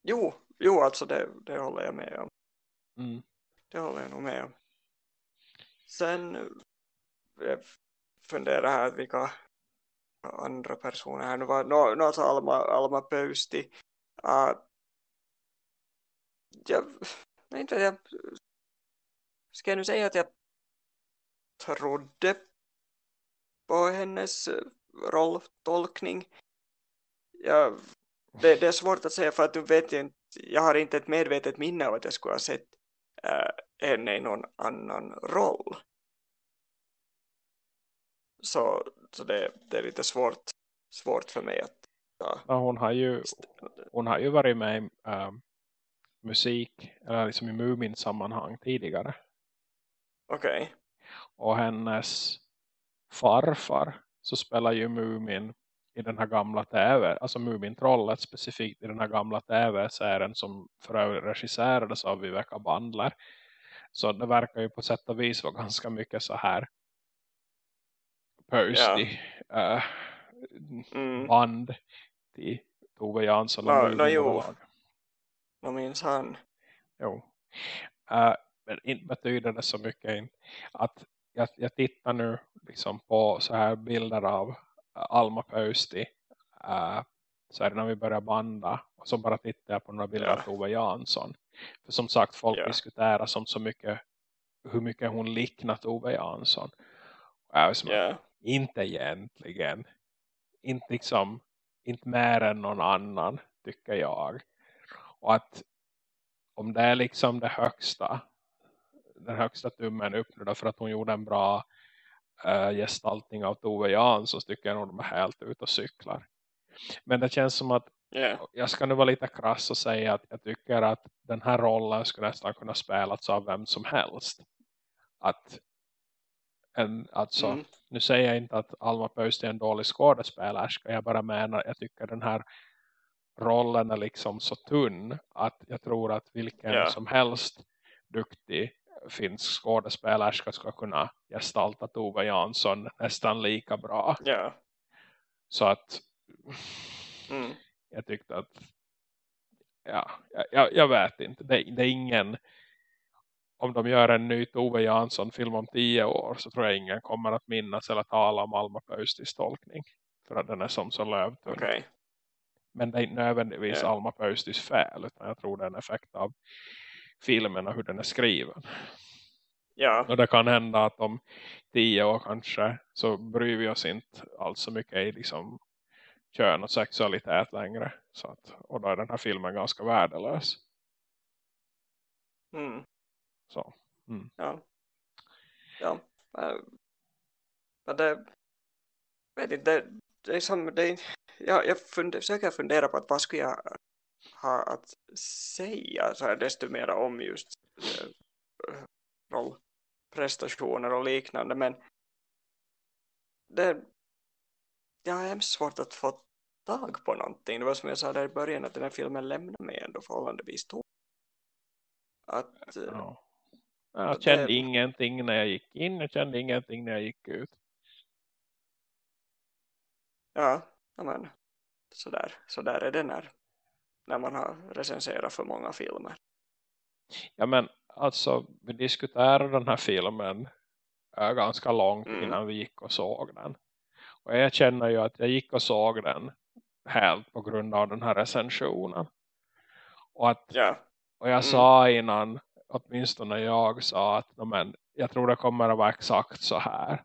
Jo, jo alltså det, det håller jag med om. Mm. Det håller jag nog med om. Sen jag funderar här vilka andra personer här nu var. No, no alltså Alma, Alma Pöysti. Uh, jag, nej, inte, jag ska jag nu säga att jag trodde på hennes rolltolkning. Jag, det, det, är svårt att säga för att du vet inte, jag har inte ett medvetet minne av att jag skulle ha sett äh, henne i någon annan roll. Så, så det, det är lite svårt, svårt för mig att ja. ja hon, har ju, hon har ju varit med i äh, musik eller liksom i Mumin-sammanhang tidigare. Okej. Okay och hennes farfar så spelar ju Mumin i den här gamla tv, alltså Mumin-trollet specifikt i den här gamla tv-serien som för övrigt regisserades av Viveka Bandler. Så det verkar ju på sätt och vis vara ganska mycket så här posty ja. uh, mm. band till Tove Jansson och ja, no, jo. Nå minns han. Jo. Uh, men inte betyder det så mycket att jag, jag tittar nu liksom på så här bilder av Alma Pöysti uh, så är det när vi börjar banda och så bara tittar jag på några bilder yeah. av Tove Jansson. För som sagt, folk yeah. diskuterar som så mycket hur mycket hon liknar Tove Jansson. Och jag som yeah. Inte egentligen. Inte liksom, inte mer än någon annan tycker jag. Och att om det är liksom det högsta den högsta tummen upp nu för att hon gjorde en bra äh, gestaltning av Tove Jan så tycker jag nog de är helt ute och cyklar. Men det känns som att yeah. jag ska nu vara lite krass och säga att jag tycker att den här rollen skulle nästan kunna spelas av vem som helst. Att en, alltså, Mm. nu säger jag inte att Alma Pöysti är en dålig skådespelerska. Jag bara menar, jag tycker den här rollen är liksom så tunn att jag tror att vilken Ja. som helst duktig finsk skådespelerska ska kunna gestalta Tove Jansson nästan lika bra. Ja. Så att Mm. jag tyckte att ja, jag, jag vet inte. Det, det är ingen om de gör en ny Tove Jansson-film om tio år så tror jag ingen kommer att minnas eller tala om Alma Pöystis tolkning. För att den är som så lövtunn. Okej. Men det är inte nödvändigtvis Ja. Alma Pöystis fel utan jag tror det är en effekt av filmen och hur den är skriven. Ja. Och det kan hända att om tio år kanske så bryr vi oss inte alls så mycket i liksom kön och sexualitet längre. Så att, och då är den här filmen ganska värdelös. Mm. Så. Ja. Ja. äh, Men det, vet inte, det, det är som, det, är- ja, jag funder, försöker fundera på att vad skulle jag ha att säga så här desto mer om just eh, rollprestationer och liknande men det jag är hemskt svårt att få tag på någonting. Det var som jag sa där i början att den här filmen lämnar mig ändå förhållandevis tom. Att, eh, Ja. Jag Det- kände ingenting när jag gick in. Jag kände ingenting när jag gick ut. Ja, ja men sådär, sådär är det när, när man har recenserat för många filmer. Ja men alltså vi diskuterade den här filmen äh, ganska långt Mm. innan vi gick och såg den. Och jag känner ju att jag gick och såg den helt på grund av den här recensionen. Och, att, Ja, och jag Mm. sa innan, åtminstone jag sa att "Nå, men, jag tror det kommer att vara exakt så här.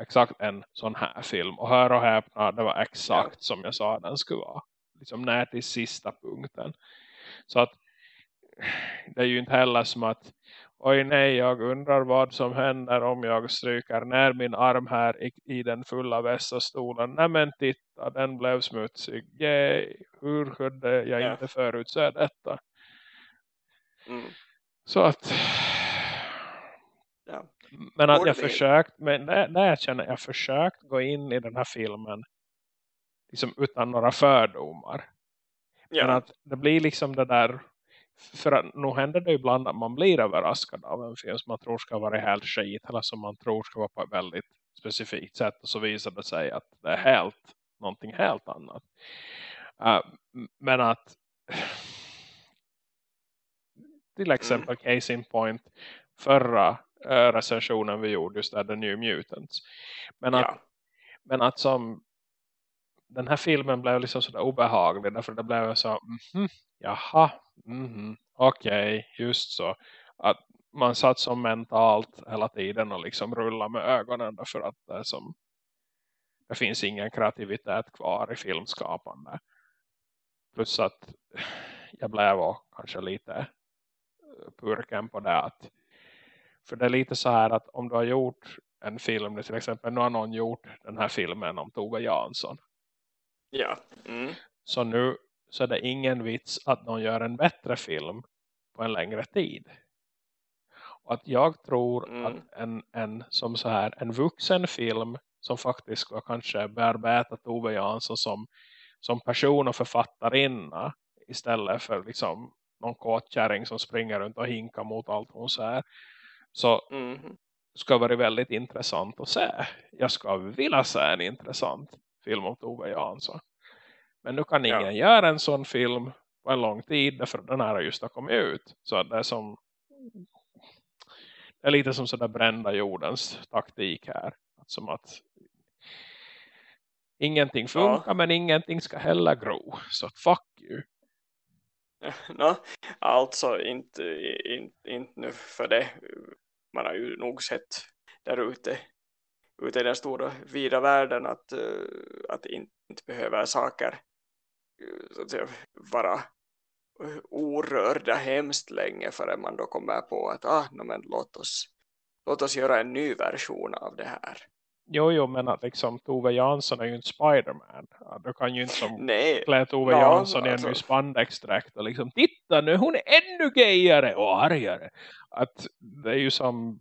Exakt en sån här film. Och hör och häpna, det var exakt som jag sa den skulle vara. Liksom när till sista punkten. Så att det är ju inte heller som att oj nej, jag undrar vad som händer om jag stryker ner min arm här i, i den fulla vässastolen. Nej men titta, den blev smutsig. Yay, hur kunde jag Ja. inte förutse detta? mm, Så att ja, men att jag försökt men när, när jag känner jag försökt gå in i den här filmen liksom utan några fördomar. Men ja, att det blir liksom det där för att nu händer det ibland att man blir överraskad av en film som man tror ska vara helt skit eller som man tror ska vara på ett väldigt specifikt sätt och så visar det sig att det är helt någonting helt annat. Uh, men att till exempel case in point förra uh, recensionen vi gjorde just där The New Mutants. Men att ja, men att som den här filmen blev liksom sådär obehaglig därför det blev så mhm, jaha, mhm, okej, just så. Att man satt som mentalt hela tiden och liksom rullade med ögonen därför att det som det finns ingen kreativitet kvar i filmskapande. Plus att jag blev kanske lite purken på det att för det är lite så här att om du har gjort en film, till exempel nu har någon gjort den här filmen om Tove Jansson ja, mm, så nu så är det ingen vits att någon gör en bättre film på en längre tid. Och att jag tror Mm. att en, en som så här en vuxen film som faktiskt ska kanske bearbeta Tove Jansson som, som person och författarinna istället för liksom någon kåtkärring som springer runt och hinkar mot allt hon säger. Så mhm, ska vara väldigt intressant att se. Jag ska vilja se en intressant film om Tove Jansson. Men nu kan Ja. ingen göra en sån film på en lång tid därför den här just har kommit ut. Så det är som det är lite som sådär brända jordens taktik här. Som att ingenting funkar men ingenting ska heller gro. Så fuck you. no, alltså inte, inte, inte nu för det. Man har ju nog sett där ute, ute i den stora vida världen att, eh, att inte, inte behöver saker eh, så att säga, vara eh, orörda hemskt länge förrän man då kommer på att ah, no, men låt, oss, låt oss göra en ny version av det här. Jo, jo, men att liksom Tove Jansson är ju inte Spiderman. Du kan ju inte som Nej. klä Tove Ja, Jansson i en alltså. ny spandexdräkt och liksom, titta nu, hon är ännu gayare och argare. Att det är ju som,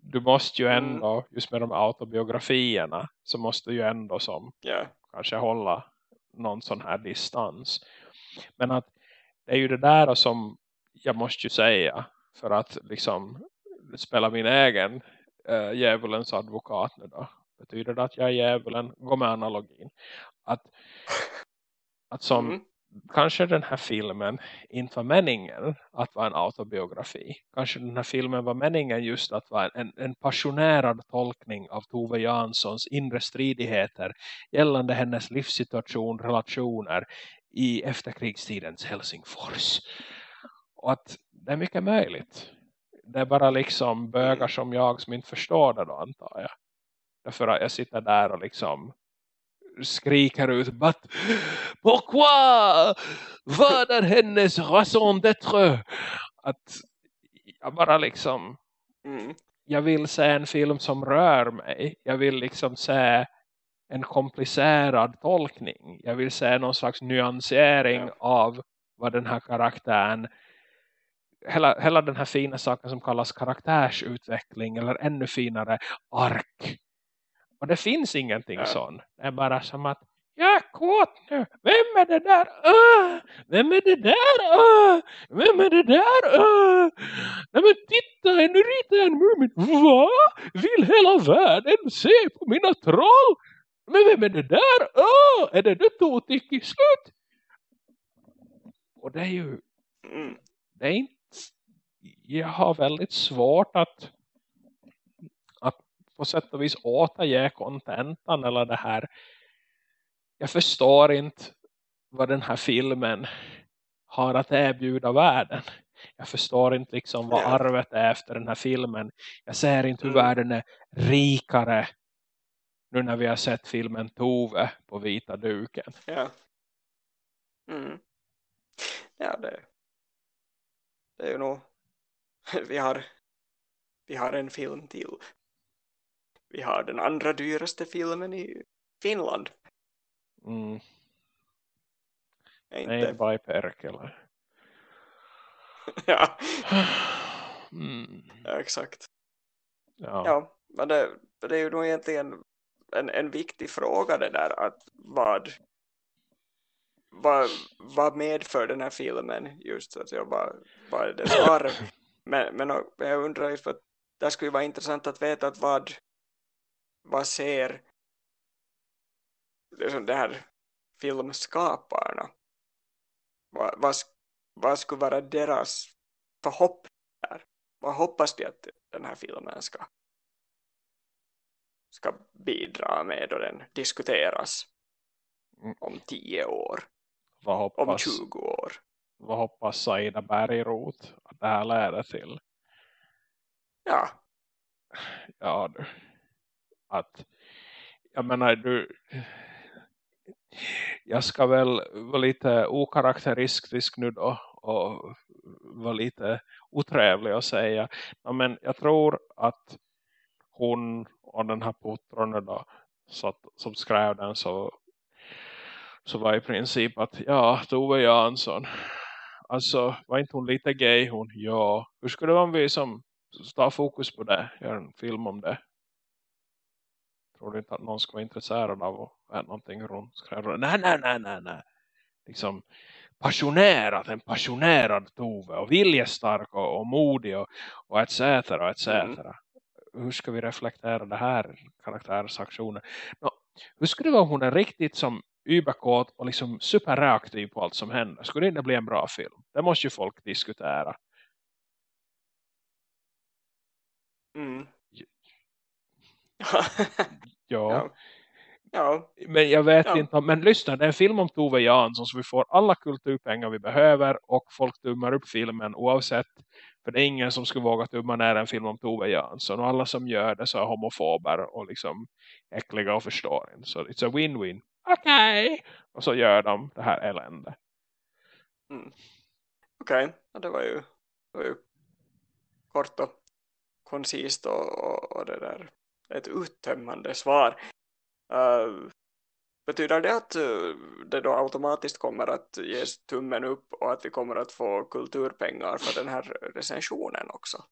du måste ju Mm. ändå, just med de autobiografierna, så måste du ju ändå som Ja. kanske hålla någon sån här distans. Men att det är ju det där som jag måste ju säga för att liksom spela min egen äh, djävulens advokat nu då. Betyder det att jag är djävulen? Gå med analogin. Att, att som Mm. kanske den här filmen inte var meningen att vara en autobiografi. Kanske den här filmen var meningen just att vara en, en passionerad tolkning av Tove Janssons inre stridigheter gällande hennes livssituation, relationer i efterkrigstidens Helsingfors. Och att det är mycket möjligt. Det är bara liksom bögar som jag som inte förstår det då antar jag. Därför att jag sitter där och liksom skriker ut But pourquoi? Vad är hennes raison d'être? Att jag bara liksom Mm. jag vill se en film som rör mig. Jag vill liksom se en komplicerad tolkning. Jag vill se någon slags nyansering Ja. av vad den här karaktären hela, hela den här fina saken som kallas karaktärsutveckling eller ännu finare ark. Och det finns ingenting Ja. sånt. Det är bara som att jag är kåt nu. Vem är det där? Uh! Vem är det där? Uh! Vem är det där? Uh! Nej men titta, nu ritar jag en Mumin. Va? Vill hela världen se på mina troll? Men vem är det där? Uh! Är det det Totik i slut? Och det är ju Mm. det är inte jag har väldigt svårt att att på sätt och vis återge kontentan eller det här jag förstår inte vad den här filmen har att erbjuda världen. Jag förstår inte liksom vad arvet är efter den här filmen. Jag ser inte hur Mm. världen är rikare nu när vi har sett filmen Tove på vita duken. Ja. Mm. Ja, det, det är ju nog vi har vi har en film till. Vi har den andra dyraste filmen i Finland. Mm. Är Nej, Inte? by Perkele. Ja, Mm. ja, exakt. Ja. Ja, men det, det är ju nog egentligen en, en viktig fråga det där att vad vad, vad medför den här filmen just att jag vad, vad är det svar men, men jag undrar ju för att det skulle vara intressant att veta att vad vad ser liksom det här filmskaparna vad, vad, vad skulle vara deras förhoppning där vad hoppas de att den här filmen ska ska bidra med då den diskuteras Mm. om tio år, Vad om hoppas, 20 år vad hoppas Saida Bergrot att det här leder till? Ja, Ja, du. Att, jag menar, du, jag ska väl vara lite okaraktäristisk nu då och vara lite otrevlig och säga. Ja, men jag tror att hon och den här puttronen då så att, som skrev den så så var i princip att ja, Tove Jansson alltså var inte hon lite gay hon? Ja, hur skulle det vara om vi som tar fokus på det, gör en film om det tror du inte att någon ska vara intresserad av att äta någonting runt nej, nej, nej, nej, nej liksom passionerat, en passionerad Tove och viljestark och, och modig och, och etc. och etc. Mm. Hur ska vi reflektera det här karaktärsaktionen? Nå, hur skulle det vara om hon är riktigt som überkåt och liksom superreaktiv på allt som händer? Skulle det bli en bra film? Det måste ju folk diskutera. mm. Ja, ja. men jag vet Ja. inte. Men lyssna, det är en film om Tove Jansson så vi får alla kulturpengar vi behöver och folk tummar upp filmen oavsett. För det är ingen som skulle våga tumma ner en film om Tove Jansson och alla som gör det så är homofober och liksom äckliga och förstår inte. Så it's a win-win. Okej! Och så gör de det här elände. okej. Ja, det var ju, det var ju kort och koncist och, och, och det där ett uttömmande svar. Uh, betyder det att uh, det då automatiskt kommer att ges tummen upp och att vi kommer att få kulturpengar för den här recensionen också?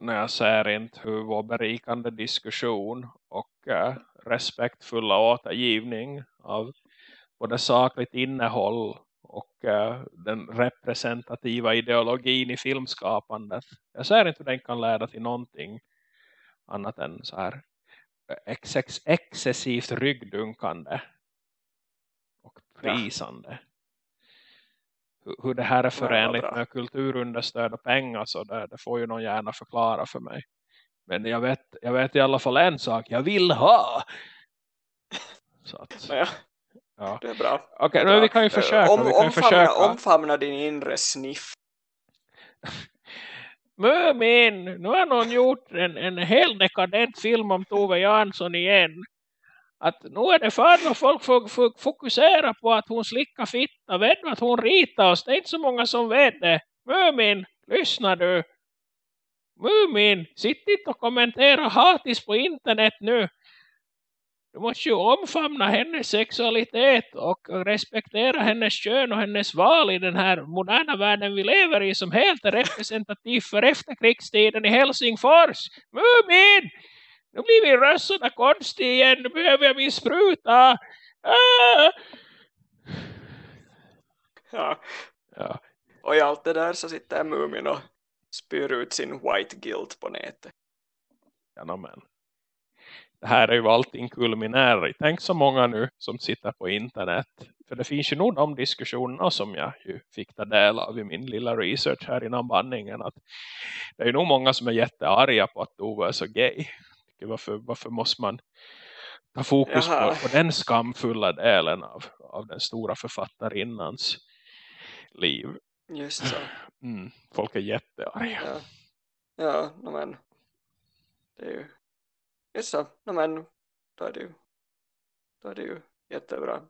När jag ser inte hur vår berikande diskussion och uh, respektfulla återgivning av både sakligt innehåll och uh, den representativa ideologin i filmskapandet. Jag ser inte hur den kan leda till någonting annat än så här ex ex excessivt ryggdunkande och prisande. Ja. Hur, det här är förenligt ja, med kulturunderstöd och pengar så det, det, får ju någon gärna förklara för mig. Men jag vet, jag vet i alla fall en sak. Jag vill ha! Så att, ja. Ja. Det är bra. Okej, okay, men vi kan ju försöka. Om, vi kan omfamna, försöka. omfamna din inre sniff. Mumin, nu har någon gjort en, en helt dekadent film om Tove Jansson igen. Att nu är det för att folk får, fokusera på att hon slickar fitta. Vet du att hon ritar oss? Det är inte så många som vet det. Mumin, lyssna du. Mumin, sitt inte och kommentera hatis på internet nu. Du måste ju omfamna hennes sexualitet och respektera hennes kön och hennes val i den här moderna världen vi lever i som helt är representativ för efterkrigstiden i Helsingfors. Mumin! Nu blir min röst sådär konstig igen. Nu behöver jag min spruta. Ah! Ja. ja. Och i allt det där så sitter Mumin och spyr ut sin white guilt på nätet. Ja, men det här är ju allting kulminerar i. Tänk så många nu som sitter på internet. För det finns ju nog de diskussionerna som jag ju fick ta del av i min lilla research här innan bandningen. Att det är ju nog många som är jättearga på att Ove är så gay. Varför, varför måste man ta fokus på, på, den skamfulla delen av, av den stora författarinnans liv. Just så. Mm, folk är jättearga. Ja, ja men det är ju Just så, no, men då är det ju då är det ju jättebra.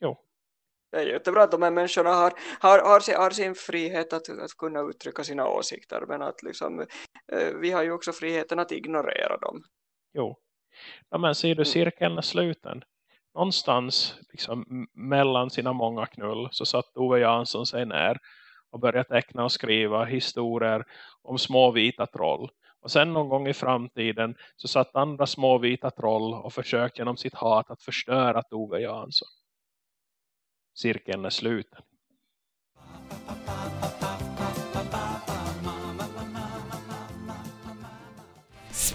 Jo. Det är jättebra att de här människorna har, har, har, sin, har sin frihet att, att kunna uttrycka sina åsikter men att liksom, eh, vi har ju också friheten att ignorera dem. Jo. Ja, men ser du mm. cirkeln är sluten. Någonstans liksom, mellan sina många knull så satt Ove Jansson sig ner och började teckna och skriva historier om små vita troll och sen någon gång i framtiden så satt andra små vita troll och försökte genom sitt hat att förstöra Tove Jansson. Cirkeln är sluten.